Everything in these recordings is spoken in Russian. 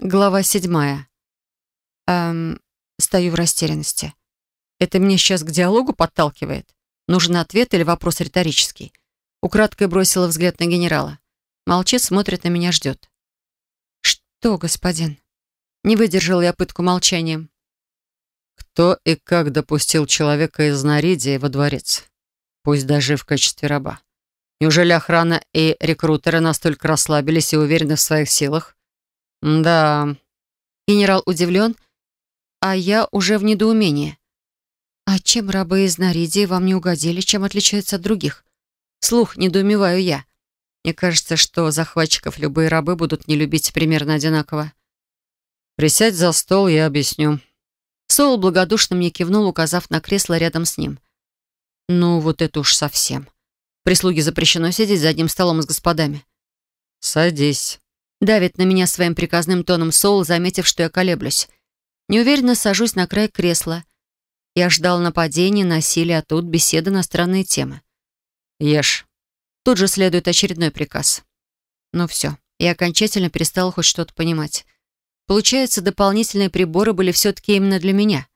Глава седьмая. Эм, стою в растерянности. Это меня сейчас к диалогу подталкивает? Нужен ответ или вопрос риторический? Украдкой бросила взгляд на генерала. Молчит, смотрит на меня, ждет. «Что, господин?» Не выдержал я пытку молчанием. «Кто и как допустил человека из Наридии во дворец? Пусть даже в качестве раба. Неужели охрана и рекрутеры настолько расслабились и уверены в своих силах, «Да...» Генерал удивлен, а я уже в недоумении. «А чем рабы из Наридии вам не угодили? Чем отличаются от других?» Слух недоумеваю я. Мне кажется, что захватчиков любые рабы будут не любить примерно одинаково. «Присядь за стол, я объясню». Соул благодушно мне кивнул, указав на кресло рядом с ним. «Ну, вот это уж совсем. Прислуге запрещено сидеть за одним столом с господами». «Садись». Давит на меня своим приказным тоном Соул, заметив, что я колеблюсь. Неуверенно сажусь на край кресла. Я ждал нападения, насилия, а тут беседа на странные темы. «Ешь». Тут же следует очередной приказ. Ну все, я окончательно перестала хоть что-то понимать. Получается, дополнительные приборы были все-таки именно для меня.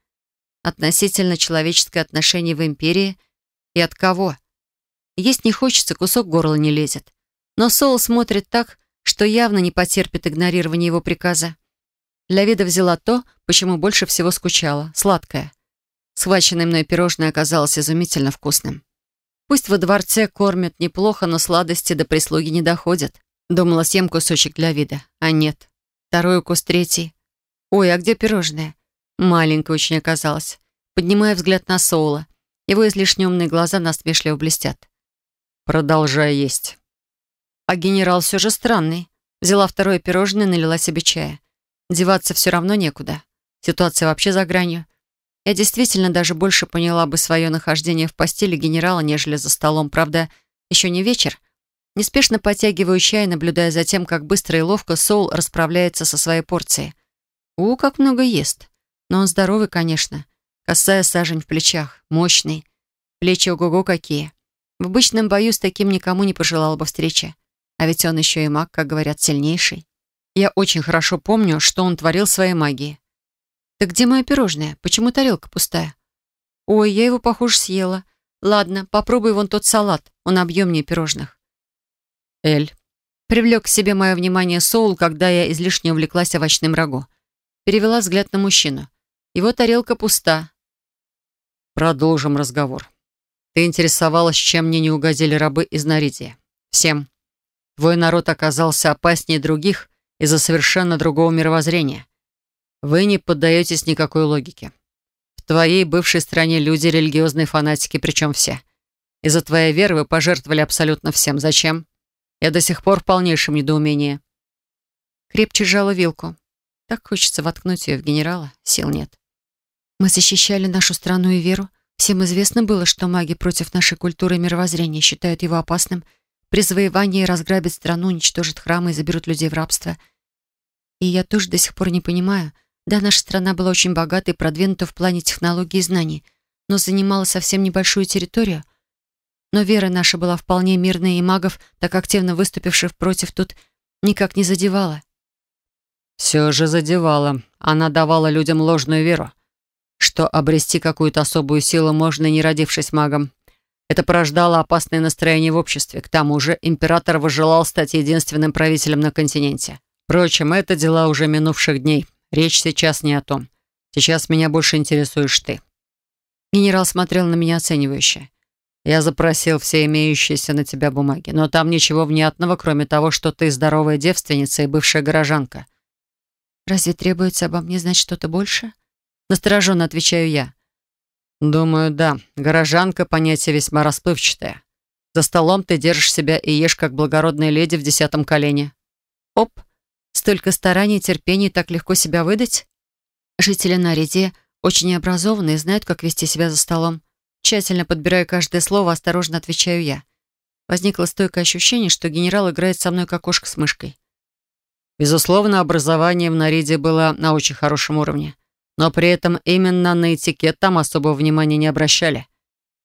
Относительно человеческое отношение в империи и от кого? Есть не хочется, кусок горла не лезет. Но Соул смотрит так, что явно не потерпит игнорирования его приказа. Для вида взяла то, почему больше всего скучала — сладкое. Схваченное мной пирожное оказалось изумительно вкусным. Пусть во дворце кормят неплохо, но сладости до прислуги не доходят. Думала, съем кусочек для вида. А нет. Второй укус, третий. Ой, а где пирожное? Маленькое очень оказалось. Поднимая взгляд на Соула. Его излишне умные глаза насмешливо блестят. «Продолжай есть». А генерал все же странный. Взяла второе пирожное, налила себе чая. Деваться все равно некуда. Ситуация вообще за гранью. Я действительно даже больше поняла бы свое нахождение в постели генерала, нежели за столом. Правда, еще не вечер. Неспешно подтягиваю чай, наблюдая за тем, как быстро и ловко Соул расправляется со своей порцией. У, как много ест. Но он здоровый, конечно. Косая сажень в плечах, мощный. Плечи ого-го какие. В обычном бою с таким никому не пожелала бы встречи. А ведь он еще и маг, как говорят, сильнейший. Я очень хорошо помню, что он творил своей магией. «Так где мое пирожное? Почему тарелка пустая?» «Ой, я его, похоже, съела. Ладно, попробуй вон тот салат, он объемнее пирожных». «Эль». Привлек к себе мое внимание Соул, когда я излишне увлеклась овощным рагу. Перевела взгляд на мужчину. Его тарелка пуста. «Продолжим разговор. Ты интересовалась, чем мне не угодили рабы из Наридия. Всем. Твой народ оказался опаснее других из-за совершенно другого мировоззрения. Вы не поддаетесь никакой логике. В твоей бывшей стране люди религиозные фанатики, причем все. Из-за твоей веры вы пожертвовали абсолютно всем. Зачем? Я до сих пор в полнейшем недоумении. Крепче сжала вилку. Так хочется воткнуть ее в генерала. Сил нет. Мы защищали нашу страну и веру. Всем известно было, что маги против нашей культуры и мировоззрения считают его опасным – при завоевании разграбят страну, уничтожат храмы и заберут людей в рабство. И я тоже до сих пор не понимаю. Да, наша страна была очень богата и продвинута в плане технологий и знаний, но занимала совсем небольшую территорию. Но вера наша была вполне мирной, и магов, так активно выступивших против, тут никак не задевала. Все же задевала. Она давала людям ложную веру, что обрести какую-то особую силу можно, не родившись магом. Это порождало опасное настроение в обществе. К тому же император возжелал стать единственным правителем на континенте. Впрочем, это дела уже минувших дней. Речь сейчас не о том. Сейчас меня больше интересуешь ты. Генерал смотрел на меня оценивающе. Я запросил все имеющиеся на тебя бумаги, но там ничего внятного, кроме того, что ты здоровая девственница и бывшая горожанка. «Разве требуется обо мне знать что-то больше?» Настороженно отвечаю я. «Думаю, да. Горожанка — понятие весьма расплывчатое. За столом ты держишь себя и ешь, как благородная леди в десятом колене». «Оп! Столько стараний и терпений так легко себя выдать?» Жители Нариди очень образованные, знают, как вести себя за столом. Тщательно подбирая каждое слово, осторожно отвечаю я. Возникло стойкое ощущение, что генерал играет со мной как кошка с мышкой. Безусловно, образование в Нариде было на очень хорошем уровне. Но при этом именно на этикет там особого внимания не обращали.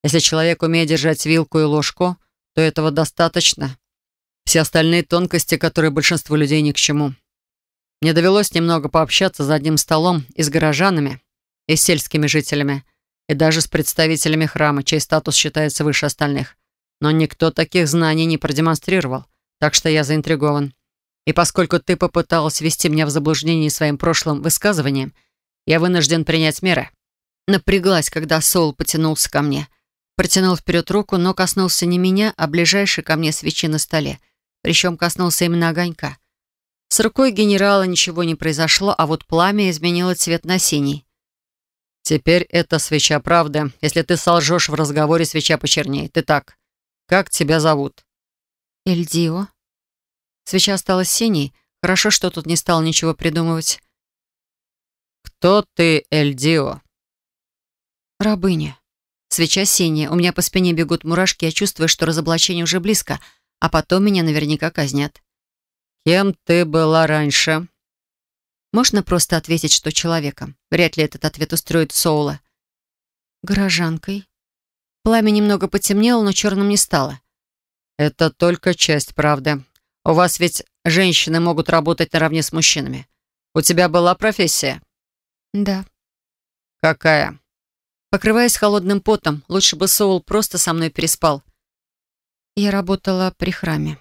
Если человек умеет держать вилку и ложку, то этого достаточно. Все остальные тонкости, которые большинству людей ни к чему. Мне довелось немного пообщаться за одним столом и с горожанами, и с сельскими жителями, и даже с представителями храма, чей статус считается выше остальных. Но никто таких знаний не продемонстрировал, так что я заинтригован. И поскольку ты попыталась ввести меня в заблуждение своим прошлым высказыванием, я вынужден принять меры». Напряглась, когда Соул потянулся ко мне. Протянул вперед руку, но коснулся не меня, а ближайшей ко мне свечи на столе. Причем коснулся именно огонька. С рукой генерала ничего не произошло, а вот пламя изменило цвет на синий. «Теперь это свеча правды. Если ты солжешь в разговоре, свеча почернеет. Ты так. Как тебя зовут?» «Эльдио». Свеча осталась синей. Хорошо, что тут не стал ничего придумывать. «Кто ты, Эльдио?» «Рабыня. Свеча синяя. У меня по спине бегут мурашки. Я чувствую, что разоблачение уже близко, а потом меня наверняка казнят». «Кем ты была раньше?» Можно просто ответить, что человеком. Вряд ли этот ответ устроит Соула. «Горожанкой». Пламя немного потемнело, но черным не стало. «Это только часть правды. У вас ведь женщины могут работать наравне с мужчинами. У тебя была профессия?» «Да». «Какая?» Покрываясь холодным потом, лучше бы Соул просто со мной переспал. Я работала при храме.